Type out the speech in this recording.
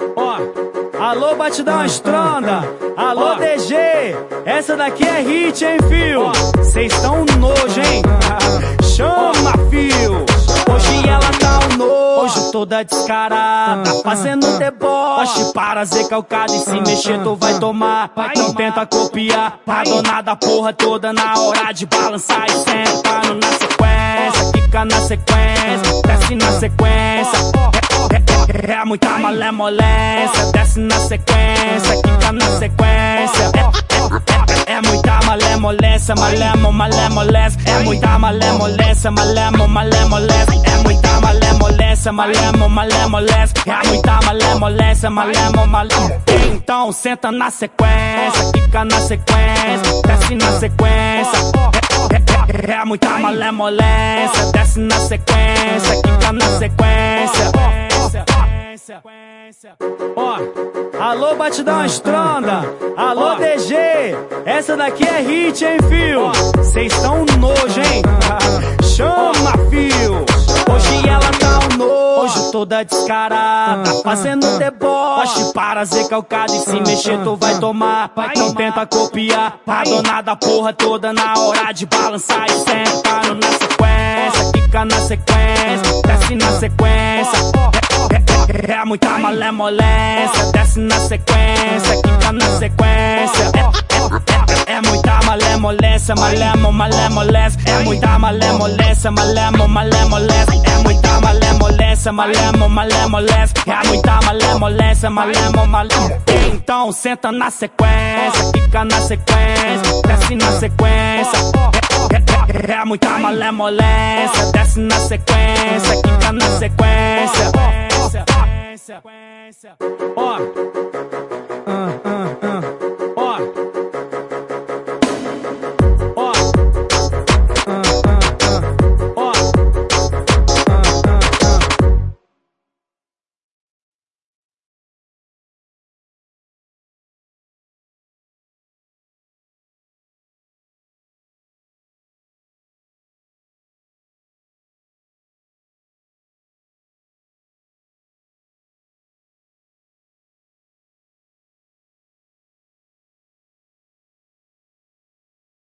Ó, alô batidão estronda, alô DG, essa daqui é hit, hein, fio? Cês tão nojo, hein? Chama, fio! Hoje ela tá um nojo, toda descarada, fazendo deboche para ser calcada e se mexer tu vai tomar. Não tenta copiar, a dona da porra toda na hora de balançar e sentando na sequência, fica na sequência, desce na sequência. É, é, é muita malemolência, desce na sequência, quica na sequência. É, é, é, muita malemolência, malemo, malemolência. É muita malemolência, malemo, malemolência. É muita malemolência, malemo, malemolência. É muita malemolência, malemo, malemolência. Então senta na sequência, quica na sequência, desce na sequência. É, é muita malemolência, desce na sequência, quica na sequência sequência. Ó, alô batidão estronda, alô DG, essa daqui é hit, hein, fio? Cês tão nojo, hein? Chama, fio. Hoje ela tá um nojo, toda descarada, fazendo deboche. Para ser calcada e se mexer tu vai tomar. Não tenta copiar, a dona da porra toda na hora de balançar e sentando na sequência, fica na sequência, desce na sequência. É muita malemolência, desce na sequência, quica na sequência. É, é, é, muita malemolência, malemo, malemolência. É muita malemolência, malemo, malemolência. É muita malemolência, malemo, malemolência. É muita malemolência, malemo, malemolência. Então senta na sequência, quica na sequência, desce na sequência. É, é, é muita malemolência, desce na sequência, quica na sequência sequência. Ó. Uh, uh.